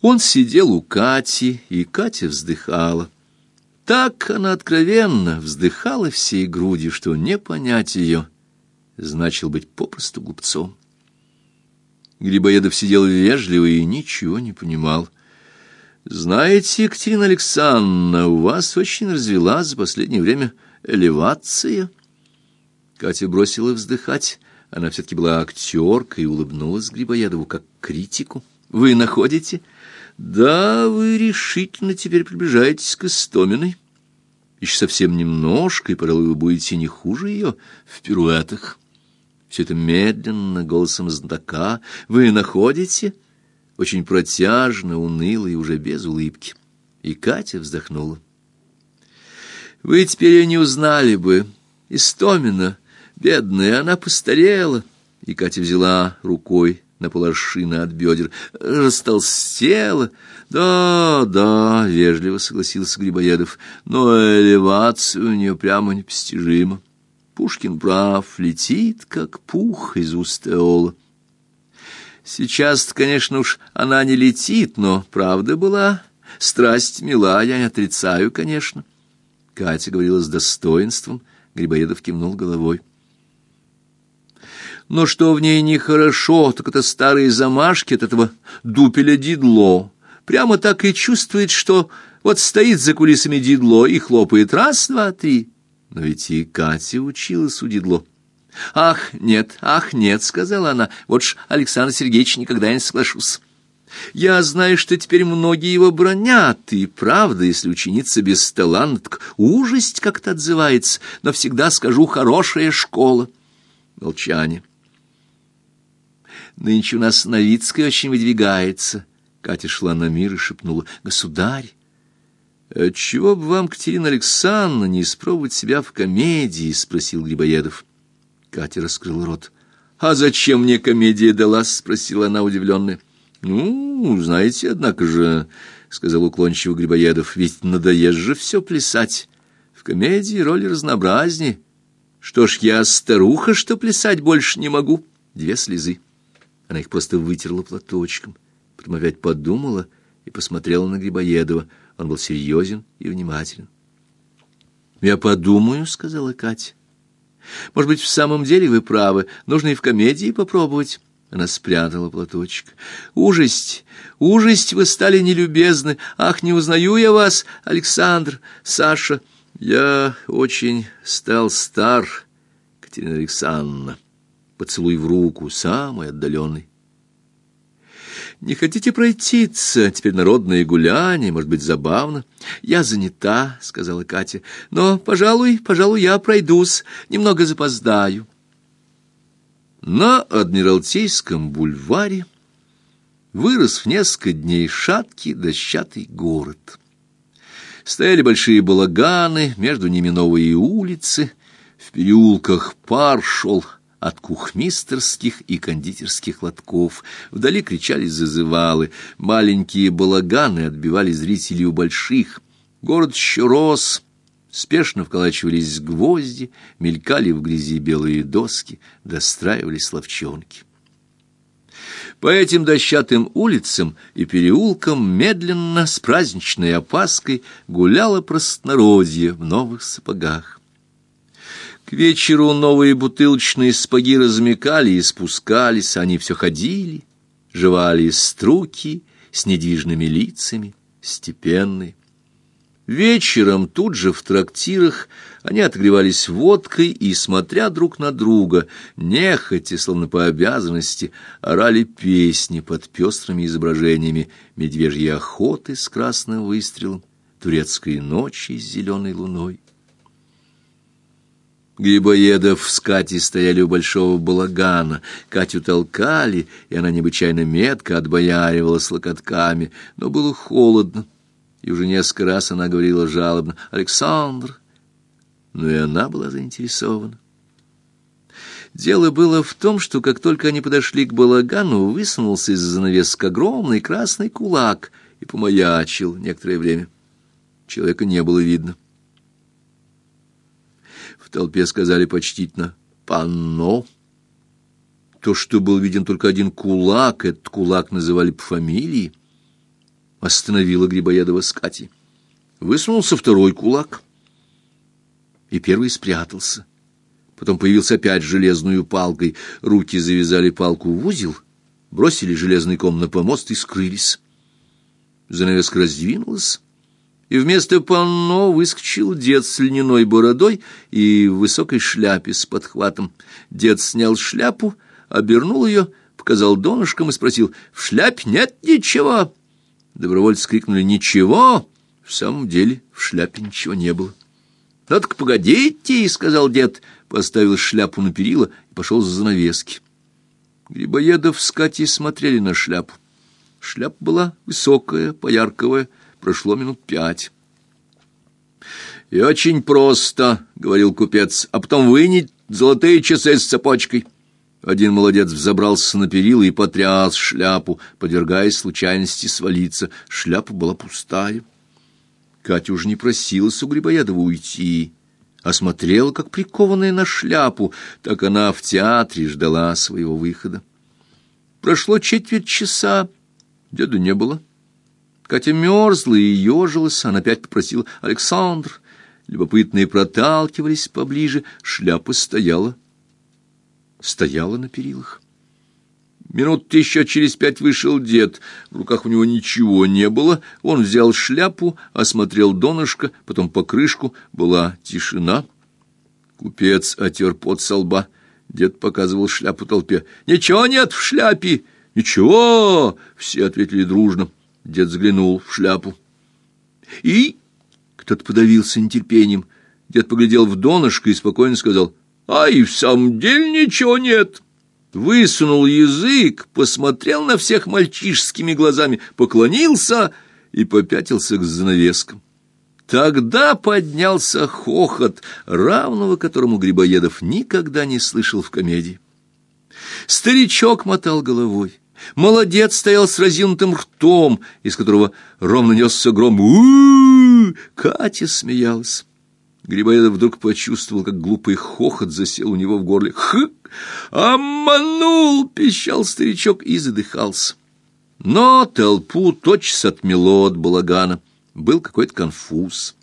Он сидел у Кати, и Катя вздыхала. Так она откровенно вздыхала всей грудью, что не понять ее значил быть попросту глупцом. Грибоедов сидел вежливо и ничего не понимал. «Знаете, Екатерина Александровна, у вас очень развелась за последнее время элевация». Катя бросила вздыхать. Она все-таки была актеркой и улыбнулась Грибоедову как критику. «Вы находите?» «Да, вы решительно теперь приближаетесь к Истоминой. Еще совсем немножко, и, пожалуй, вы будете не хуже ее в пируэтах». Все это медленно, голосом знатока. Вы находите? Очень протяжно, уныло и уже без улыбки. И Катя вздохнула. Вы теперь ее не узнали бы. Истомина, бедная, она постарела. И Катя взяла рукой на поларшина от бедер. Растолстела. Да, да, вежливо согласился Грибоедов. Но элевация у нее прямо непостижима. Пушкин прав, летит, как пух из уст Эола. Сейчас, конечно уж, она не летит, но правда была. Страсть мила, я не отрицаю, конечно. Катя говорила с достоинством, Грибоедов кивнул головой. Но что в ней нехорошо, так это старые замашки от этого дупеля Дидло. Прямо так и чувствует, что вот стоит за кулисами Дидло и хлопает раз, два, три. Но ведь и Катя училась у Дидло. «Ах, нет, ах, нет», — сказала она, — «вот ж, Александр Сергеевич, никогда не соглашусь». Я знаю, что теперь многие его бронят, и правда, если ученица без таланта, так ужасть как-то отзывается, но всегда скажу «хорошая школа». Молчание. Нынче у нас Новицкая очень выдвигается. Катя шла на мир и шепнула «Государь, «Отчего бы вам, Катерина Александровна, не испробовать себя в комедии?» — спросил Грибоедов. Катя раскрыл рот. «А зачем мне комедия далась?» — спросила она удивленная. «Ну, знаете, однако же...» — сказал уклончиво Грибоедов. «Ведь надоест же все плясать. В комедии роли разнообразнее. Что ж, я старуха, что плясать больше не могу». Две слезы. Она их просто вытерла платочком. Потом опять подумала и посмотрела на Грибоедова — он был серьезен и внимателен. «Я подумаю», — сказала Катя. «Может быть, в самом деле вы правы. Нужно и в комедии попробовать». Она спрятала платочек. «Ужасть! Ужасть! Вы стали нелюбезны! Ах, не узнаю я вас, Александр, Саша! Я очень стал стар, Катерина Александровна. Поцелуй в руку, самый отдаленный. Не хотите пройтиться? Теперь народное гуляние, может быть, забавно. Я занята, сказала Катя. Но, пожалуй, пожалуй, я пройдусь, немного запоздаю. На Адмиралтейском бульваре вырос в несколько дней шаткий дощатый город. Стояли большие балаганы, между ними новые улицы, в переулках пар шел от кухмистерских и кондитерских лотков. Вдали кричали зазывалы, маленькие балаганы отбивали зрителей у больших. Город еще рос, спешно вколачивались гвозди, мелькали в грязи белые доски, достраивались ловчонки. По этим дощатым улицам и переулкам медленно, с праздничной опаской, гуляло простонародье в новых сапогах. К вечеру новые бутылочные спаги размекали и спускались, они все ходили, жевали струки с недвижными лицами, степенные. Вечером тут же в трактирах они отогревались водкой и, смотря друг на друга, нехотя, словно по обязанности, орали песни под пестрыми изображениями медвежьей охоты с красным выстрелом, турецкой ночи с зеленой луной. Грибоедов с Катей стояли у большого балагана. Катю толкали, и она необычайно метко отбояривала с локотками, но было холодно. И уже несколько раз она говорила жалобно «Александр!» Но и она была заинтересована. Дело было в том, что как только они подошли к балагану, высунулся из занавеска огромный красный кулак и помаячил некоторое время. Человека не было видно. Толпе сказали почтительно «Панно». То, что был виден только один кулак, этот кулак называли по фамилии. остановила Грибоедова с Катей. Высунулся второй кулак, и первый спрятался. Потом появился опять железную палкой. Руки завязали палку в узел, бросили железный ком на помост и скрылись. Занавеска раздвинулась, и вместо панно выскочил дед с льняной бородой и в высокой шляпе с подхватом. Дед снял шляпу, обернул ее, показал донышком и спросил, «В шляпе нет ничего!» Добровольцы крикнули «Ничего!» В самом деле в шляпе ничего не было. «Ну так погодите!» — сказал дед, поставил шляпу на перила и пошел за занавески. Грибоедов с Катей смотрели на шляпу. Шляпа была высокая, поярковая, прошло минут пять. «И очень просто», — говорил купец, — «а потом вынить золотые часы с цепочкой». Один молодец взобрался на перила и потряс шляпу, подвергаясь случайности свалиться. Шляпа была пустая. Катя уже не просилась у Грибоедова уйти, а смотрела, как прикованная на шляпу, так она в театре ждала своего выхода. Прошло четверть часа, деда не было. Катя мерзла и ежилась, она опять попросила «Александр». Любопытные проталкивались поближе, шляпа стояла, стояла на перилах. Минут еще через пять вышел дед. В руках у него ничего не было. Он взял шляпу, осмотрел донышко, потом покрышку. Была тишина. Купец отер пот со лба. Дед показывал шляпу толпе. «Ничего нет в шляпе!» «Ничего!» — все ответили дружно. Дед взглянул в шляпу. «И?» — кто-то подавился нетерпением. Дед поглядел в донышко и спокойно сказал. «А и в самом деле ничего нет!» Высунул язык, посмотрел на всех мальчишескими глазами, поклонился и попятился к занавескам. Тогда поднялся хохот, равного которому Грибоедов никогда не слышал в комедии. Старичок мотал головой. Молодец стоял с разинутым ртом, из которого ровно несся гром. у, Катя смеялась. Грибоедов вдруг почувствовал, как глупый хохот засел у него в горле. «Х! Обманул!» — пищал старичок и задыхался. Но толпу тотчас отмело от балагана. Был какой-то конфуз.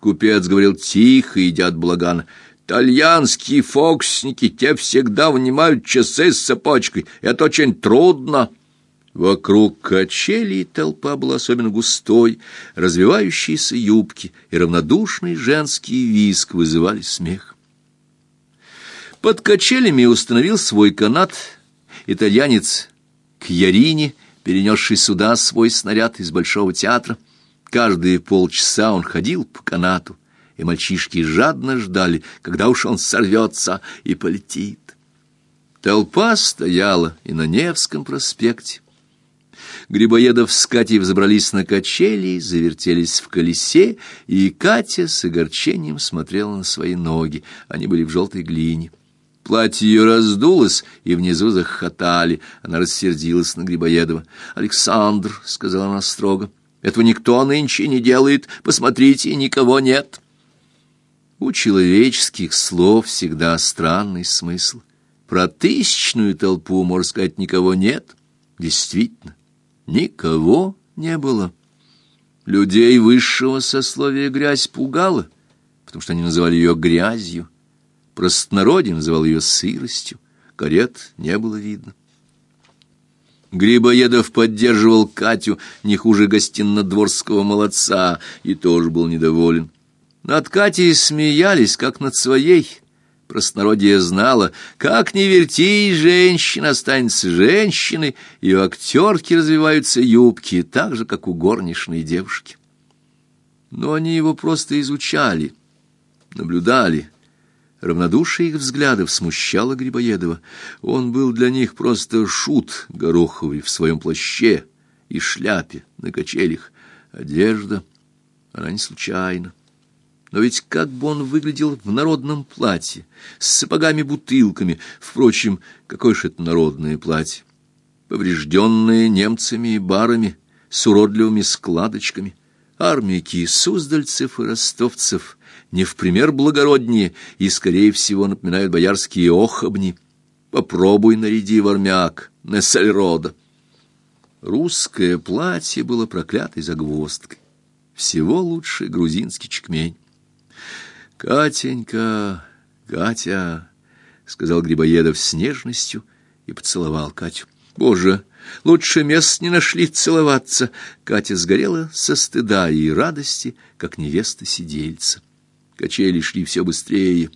Купец говорил тихо, идя от балагана. «Итальянские фокусники, те всегда вынимают часы с цепочкой. Это очень трудно». Вокруг качелей толпа была особенно густой, развивающиеся юбки и равнодушный женский виск вызывали смех. Под качелями установил свой канат итальянец Кьярини, перенесший сюда свой снаряд из Большого театра. Каждые полчаса он ходил по канату, и мальчишки жадно ждали, когда уж он сорвется и полетит. Толпа стояла и на Невском проспекте, Грибоедов с Катей взобрались на качели, завертелись в колесе, и Катя с огорчением смотрела на свои ноги. Они были в желтой глине. Платье ее раздулось, и внизу захохотали. Она рассердилась на Грибоедова. «Александр», — сказала она строго, — «этого никто нынче не делает. Посмотрите, никого нет». У человеческих слов всегда странный смысл. Про тысячную толпу, можно сказать, никого нет. Действительно, Никого не было. Людей высшего сословия грязь пугала, потому что они называли ее грязью. Простонародье называл ее сыростью. Карет не было видно. Грибоедов поддерживал Катю не хуже гостиннодворского молодца и тоже был недоволен. Над Катей смеялись, как над своей, Простонародье знала, как не верти, женщина останется женщиной, и у актерки развиваются юбки, так же, как у горничной девушки. Но они его просто изучали, наблюдали. Равнодушие их взглядов смущало Грибоедова. Он был для них просто шут гороховый в своем плаще и шляпе на качелях. Одежда, она не случайна. Но ведь как бы он выглядел в народном платье, с сапогами-бутылками, впрочем, какое же это народное платье, поврежденное немцами и барами, с уродливыми складочками, армейки суздальцев и ростовцев, не в пример благороднее и, скорее всего, напоминают боярские охобни. Попробуй наряди в армяк, на сальрода. Русское платье было проклятой загвоздкой. Всего лучше грузинский чекмень. «Катенька, Катя!» — сказал Грибоедов с нежностью и поцеловал Катю. «Боже, лучше мест не нашли целоваться!» Катя сгорела со стыда и радости, как невеста сидельца. Качели шли все быстрее.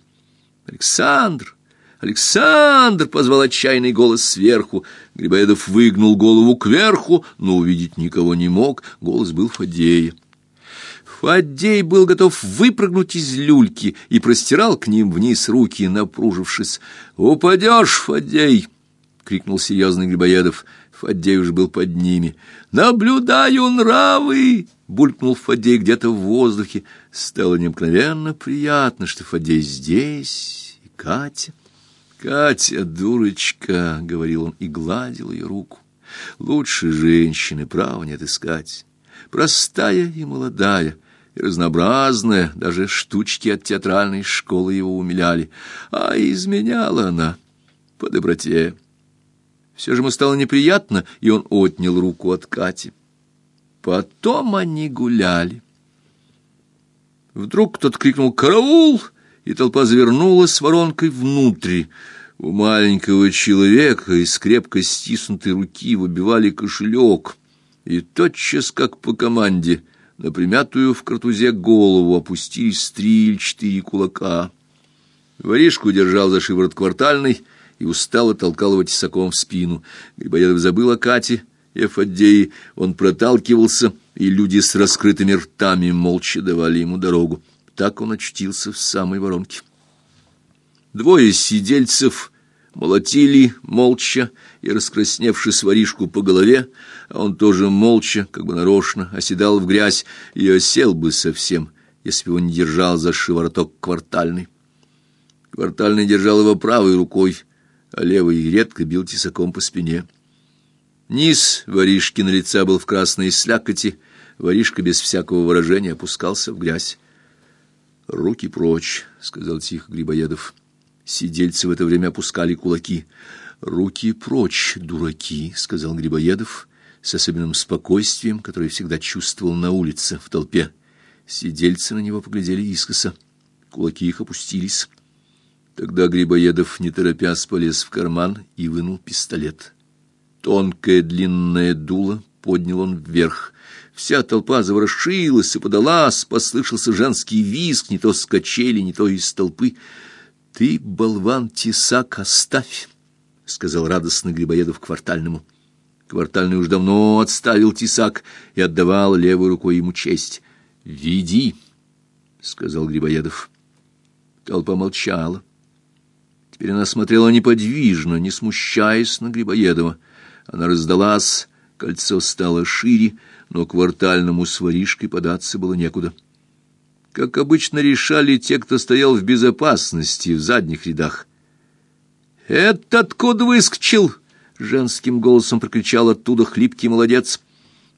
«Александр! Александр!» — позвал отчаянный голос сверху. Грибоедов выгнул голову кверху, но увидеть никого не мог. Голос был Фадея. Фаддей был готов выпрыгнуть из люльки и простирал к ним вниз руки, напружившись. «Упадешь, Фаддей!» — крикнул серьезный Грибоедов. Фаддей уж был под ними. «Наблюдаю нравы!» — булькнул Фаддей где-то в воздухе. Стало необыкновенно приятно, что Фаддей здесь, и Катя. «Катя, дурочка!» — говорил он и гладил ее руку. «Лучше женщины, право не отыскать. Простая и молодая, и разнообразная, даже штучки от театральной школы его умиляли. А изменяла она по доброте. Все же ему стало неприятно, и он отнял руку от Кати. Потом они гуляли. Вдруг кто-то крикнул «Караул!» и толпа завернулась воронкой внутрь. У маленького человека из крепко стиснутой руки выбивали кошелек, и тотчас, как по команде, на примятую в картузе голову опустились три или четыре кулака. Воришку держал за шиворот квартальный и устало толкал его тесаком в спину. Грибоедов забыл о Кате и Фаддее. Он проталкивался, и люди с раскрытыми ртами молча давали ему дорогу. Так он очутился в самой воронке. Двое сидельцев молотили молча и раскрасневшись воришку по голове, а он тоже молча, как бы нарочно, оседал в грязь и осел бы совсем, если бы его не держал за шивороток квартальный. Квартальный держал его правой рукой, а левый редко бил тесаком по спине. Низ воришкина лица был в красной слякоти, воришка без всякого выражения опускался в грязь. «Руки прочь», — сказал тихо Грибоедов. Сидельцы в это время опускали кулаки. «Руки прочь, дураки», — сказал Грибоедов с особенным спокойствием, которое всегда чувствовал на улице, в толпе. Сидельцы на него поглядели искоса. Кулаки их опустились. Тогда Грибоедов, не торопясь, полез в карман и вынул пистолет. Тонкое длинное дуло поднял он вверх. Вся толпа заворошилась и подалась, послышался женский визг, не то с качели, не то из толпы. «Ты, болван, тесак оставь!» — сказал радостно Грибоедов квартальному. Квартальный уж давно отставил тесак и отдавал левой рукой ему честь. «Веди!» — сказал Грибоедов. Толпа молчала. Теперь она смотрела неподвижно, не смущаясь на Грибоедова. Она раздалась, кольцо стало шире, но квартальному с воришкой податься было некуда. Как обычно решали те, кто стоял в безопасности в задних рядах. «Это откуда выскочил?» — женским голосом прокричал оттуда хлипкий молодец.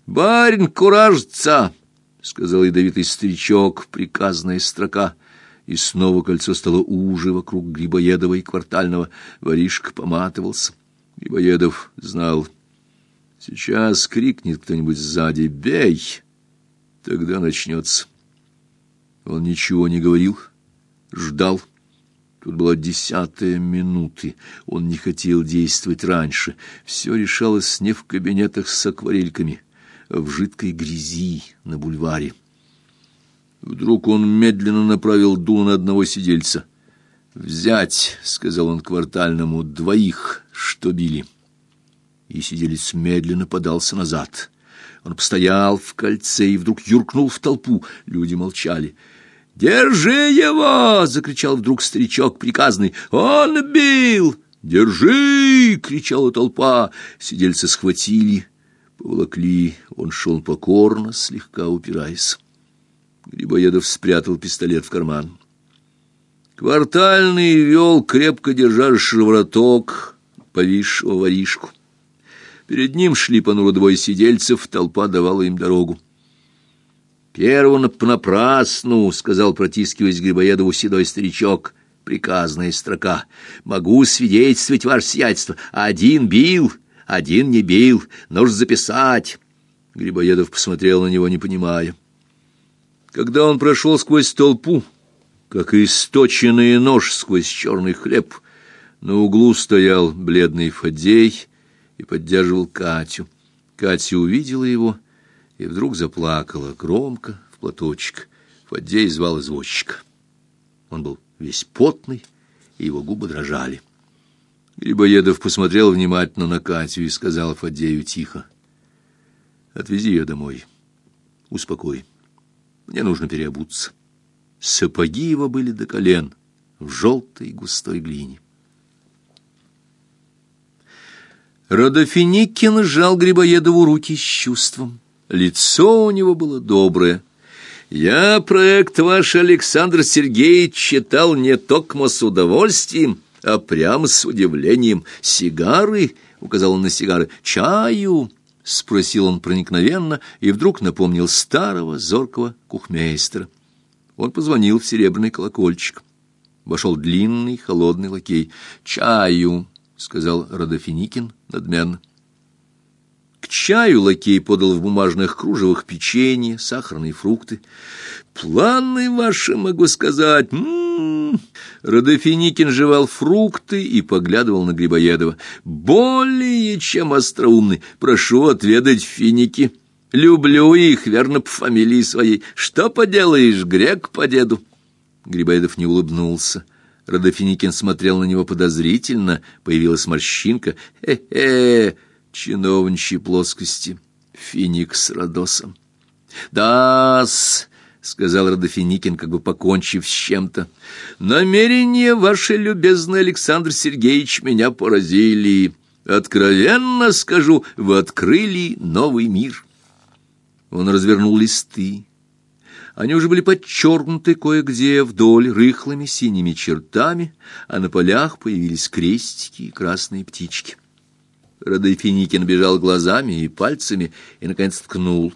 «Барин куражца!» — сказал ядовитый старичок, приказная строка. И снова кольцо стало уже вокруг Грибоедова и Квартального. Воришка поматывался. Грибоедов знал. Сейчас крикнет кто-нибудь сзади «Бей!» Тогда начнется. Он ничего не говорил, ждал. Тут была десятая минуты. Он не хотел действовать раньше. Все решалось не в кабинетах с акварельками, а в жидкой грязи на бульваре. Вдруг он медленно направил дуло на одного сидельца. «Взять», — сказал он квартальному, — «двоих, что били». И сиделец медленно подался назад. Он постоял в кольце и вдруг юркнул в толпу. Люди молчали. «Держи его!» — закричал вдруг старичок приказный. «Он бил!» «Держи!» — кричала толпа. Сидельцы схватили, поволокли. Он шел покорно, слегка упираясь. Грибоедов спрятал пистолет в карман. Квартальный вел, крепко держа шивороток, повисшего воришку. Перед ним шли понуро двое сидельцев, толпа давала им дорогу. «Первого понапрасну», — сказал, протискиваясь Грибоедову седой старичок, приказная строка. «Могу свидетельствовать ваше сиятельство. Один бил, один не бил, нужно записать. Грибоедов посмотрел на него, не понимая. Когда он прошел сквозь толпу, как источенный нож сквозь черный хлеб, на углу стоял бледный Фадей и поддерживал Катю. Катя увидела его и вдруг заплакала громко в платочек. Фадей звал извозчика. Он был весь потный, и его губы дрожали. Грибоедов посмотрел внимательно на Катю и сказал Фадею тихо. «Отвези ее домой. Успокой. Мне нужно переобуться». Сапоги его были до колен в желтой густой глине. Родофиникин сжал Грибоедову руки с чувством. Лицо у него было доброе. «Я проект ваш, Александр Сергеевич, читал не только с удовольствием, а прямо с удивлением. Сигары?» — указал он на сигары. «Чаю?» — спросил он проникновенно и вдруг напомнил старого зоркого кухмейстера. Он позвонил в серебряный колокольчик. Вошел длинный холодный лакей. «Чаю!» — сказал Родофиникин надменно. К чаю лакей подал в бумажных кружевах печенье, сахарные фрукты. «Планы ваши, могу сказать!» М -м -м. Родофиникин жевал фрукты и поглядывал на Грибоедова. «Более чем остроумный. Прошу отведать финики. Люблю их, верно, по фамилии своей. Что поделаешь, грек по деду?» Грибоедов не улыбнулся. Родофиникин смотрел на него подозрительно, появилась морщинка. «Хе-хе, чиновничьи плоскости, финик с Родосом». «Да-с», — сказал Родофиникин, как бы покончив с чем-то, — «намерения ваши, любезный Александр Сергеевич, меня поразили. Откровенно скажу, вы открыли новый мир». Он развернул листы. Они уже были подчеркнуты кое-где вдоль рыхлыми синими чертами, а на полях появились крестики и красные птички. Радойфиникин бежал глазами и пальцами и, наконец, ткнул.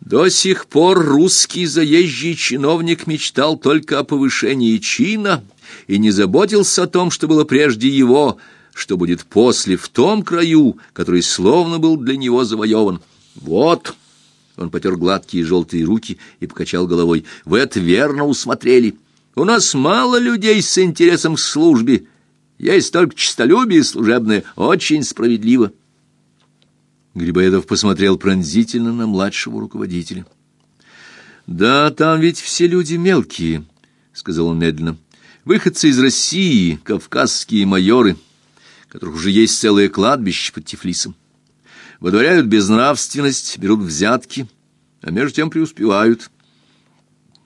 До сих пор русский заезжий чиновник мечтал только о повышении чина и не заботился о том, что было прежде его, что будет после в том краю, который словно был для него завоеван. Вот... Он потер гладкие желтые руки и покачал головой. «Вы это верно усмотрели. У нас мало людей с интересом к службе. Есть только честолюбие служебное, очень справедливо». Грибоедов посмотрел пронзительно на младшего руководителя. «Да, там ведь все люди мелкие», — сказал он медленно. «Выходцы из России, кавказские майоры, которых уже есть целое кладбище под Тифлисом выдворяют безнравственность, берут взятки, а между тем преуспевают.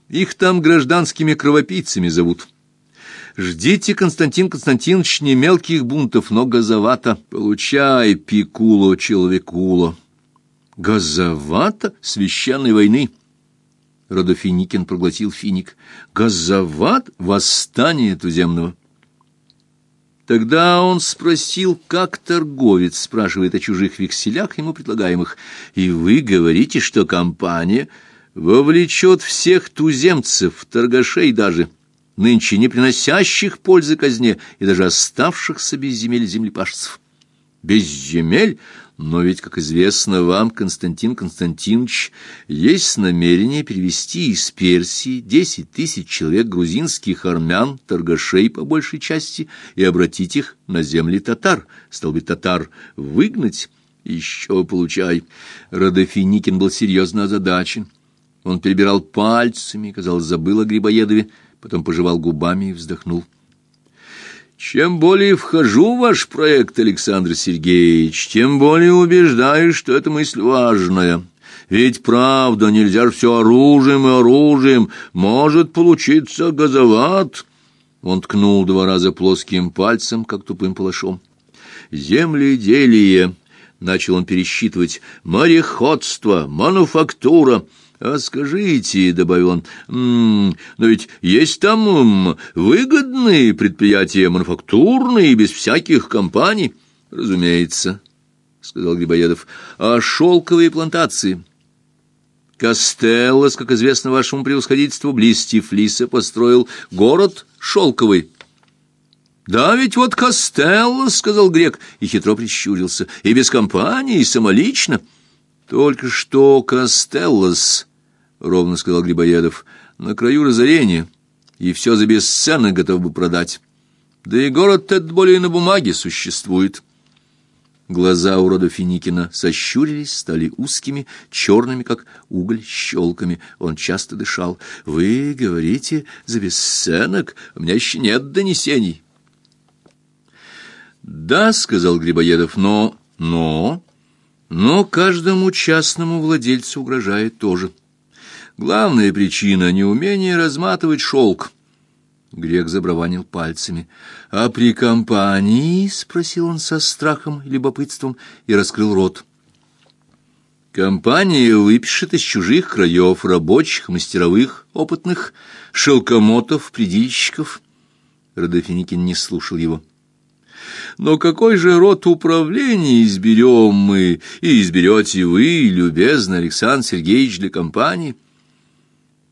Их там гражданскими кровопийцами зовут. Ждите, Константин Константинович, не мелких бунтов, но газовато. Получай, пикуло, человекуло. Газовато священной войны. Родофиникин проглотил финик. Газоват восстание туземного. Тогда он спросил, как торговец спрашивает о чужих векселях, ему предлагаемых. «И вы говорите, что компания вовлечет всех туземцев, торгашей даже, нынче не приносящих пользы казне и даже оставшихся без земель землепашцев». «Без земель? Но ведь, как известно вам, Константин Константинович, есть намерение перевести из Персии десять тысяч человек грузинских армян, торгашей по большей части, и обратить их на земли татар, стал быть, татар выгнать. Еще получай. Родофиникин был серьезно озадачен. Он перебирал пальцами, казалось, забыл о Грибоедове, потом пожевал губами и вздохнул. Чем более вхожу в ваш проект, Александр Сергеевич, тем более убеждаюсь, что эта мысль важная. Ведь правда, нельзя же все оружием и оружием. Может получиться газоват. Он ткнул два раза плоским пальцем, как тупым палашом. Земледелие, начал он пересчитывать, мореходство, мануфактура — «А скажите, — добавил он, — но ведь есть там выгодные предприятия, мануфактурные, без всяких компаний». «Разумеется», — сказал Грибоедов, — «а шелковые плантации?» Костеллос, как известно вашему превосходительству, близ Тифлиса построил город шелковый. «Да ведь вот Костелло», — сказал грек, и хитро прищурился, — «и без компании, и самолично». «Только что Костеллос», — ровно сказал Грибоедов, — «на краю разорения, и все за бесценок готов бы продать. Да и город этот более на бумаге существует». Глаза у рода Финикина сощурились, стали узкими, черными, как уголь, щелками. Он часто дышал. «Вы говорите за бесценок? У меня еще нет донесений». «Да», — сказал Грибоедов, — «но...» «Но...» «Но каждому частному владельцу угрожает тоже. Главная причина — неумение разматывать шелк». Грек забраванил пальцами. «А при компании?» — спросил он со страхом и любопытством и раскрыл рот. «Компания выпишет из чужих краев рабочих, мастеровых, опытных, шелкомотов, предильщиков». Родофиникин не слушал его. Но какой же род управления изберем мы, и изберете вы, любезный Александр Сергеевич, для компании?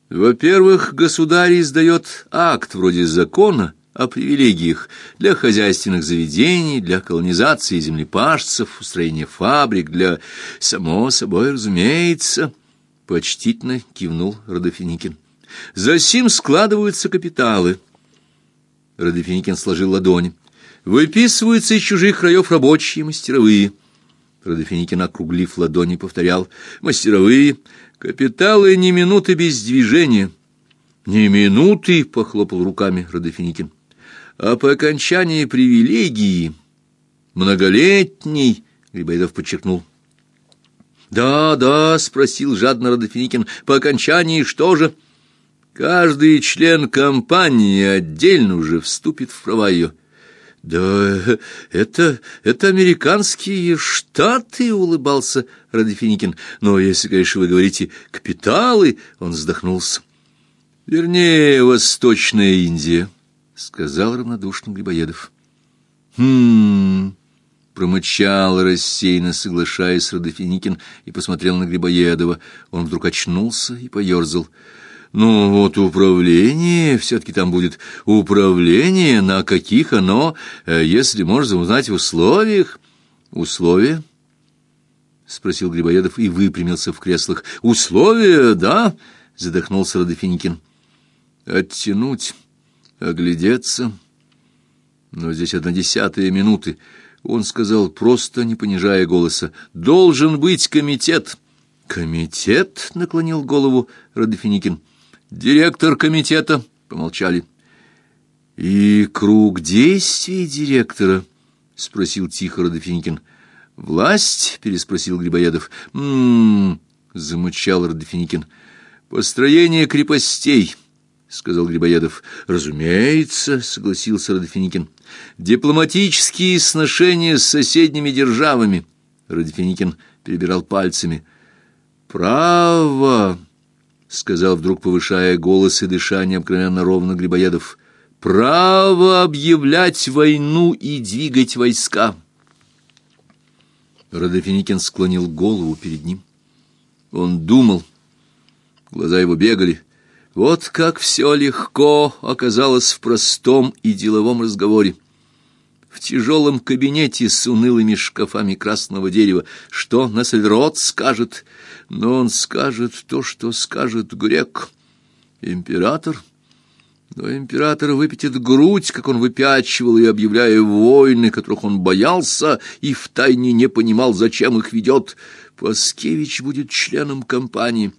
Во-первых, государь издает акт вроде закона о привилегиях для хозяйственных заведений, для колонизации землепашцев, устроения фабрик, для... Само собой, разумеется, — почтительно кивнул Родофиникин. За сим складываются капиталы. Родофиникин сложил ладони. Выписываются из чужих краев рабочие мастеровые. Родофиникин, округлив ладони, повторял. Мастеровые, капиталы ни минуты без движения. Ни минуты, похлопал руками Родофиникин. А по окончании привилегии, многолетний, Грибоедов подчеркнул. «Да, да», — спросил жадно Родофиникин, — «по окончании что же?» «Каждый член компании отдельно уже вступит в права ее». «Да это... это американские штаты», — улыбался Радофиникин. «Но если, конечно, вы говорите «капиталы», — он вздохнулся. «Вернее, Восточная Индия», — сказал равнодушно Грибоедов. «Хм...» — промычал рассеянно, соглашаясь Радофиникин, и посмотрел на Грибоедова. Он вдруг очнулся и поерзал. Ну, вот управление, все-таки там будет управление, на каких оно, э, если можно узнать в условиях. Условия? — спросил Грибоедов и выпрямился в креслах. — Условия, да? — задохнулся Родофиникин. — Оттянуть, оглядеться. Но здесь одна десятая минуты. Он сказал, просто не понижая голоса, — должен быть комитет. — Комитет? — наклонил голову Родофиникин. — Директор комитета, помолчали. И круг действий директора, спросил тихо Родофиникин. Власть? переспросил Грибоедов. М-м, замычал Родофиникин. Построение крепостей, сказал Грибоедов. Разумеется, согласился Родофиникин. Дипломатические сношения с соседними державами. Родофиникин перебирал пальцами. Право, — сказал вдруг, повышая голос и дыша необыкновенно ровно Грибоедов, — «право объявлять войну и двигать войска». Родофиникин склонил голову перед ним. Он думал, глаза его бегали. Вот как все легко оказалось в простом и деловом разговоре. В тяжелом кабинете с унылыми шкафами красного дерева. Что Нассельрод скажет? Но он скажет то, что скажет грек. Император... Но император выпятит грудь, как он выпячивал, и объявляя войны, которых он боялся и втайне не понимал, зачем их ведет. Паскевич будет членом компании.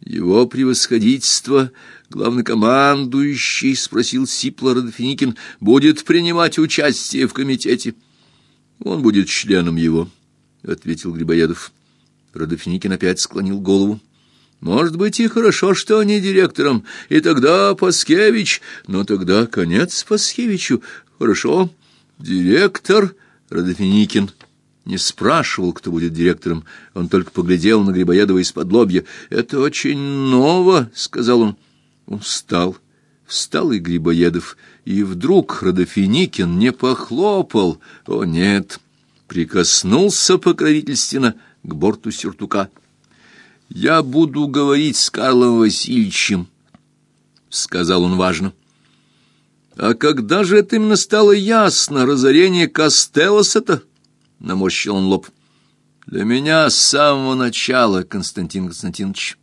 Его превосходительство, главнокомандующий, спросил Сипла Родофиникин, будет принимать участие в комитете. Он будет членом его, ответил Грибоедов. Родофиникин опять склонил голову. Может быть, и хорошо, что не директором, и тогда Паскевич, но тогда конец Паскевичу. Хорошо, директор Родофиникин не спрашивал, кто будет директором. Он только поглядел на Грибоедова из-под лобья. «Это очень ново», — сказал он. Он встал. Встал и Грибоедов. И вдруг Родофиникин не похлопал. О, нет! Прикоснулся покровительственно — к борту сюртука. «Я буду говорить с Карлом Васильевичем», — сказал он важно. А когда же это именно стало ясно, разорение Костелоса-то? Наморщил он лоб. Для меня с самого начала, Константин Константинович.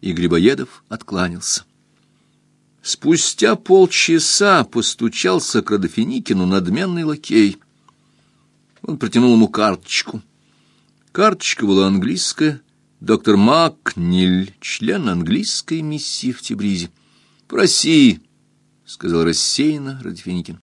И Грибоедов откланялся. Спустя полчаса постучался к Родофиникину надменный лакей. Он протянул ему карточку. Карточка была английская. Доктор Макниль, член английской миссии в Тибризе. «Проси», — сказал рассеянно Родофиникин.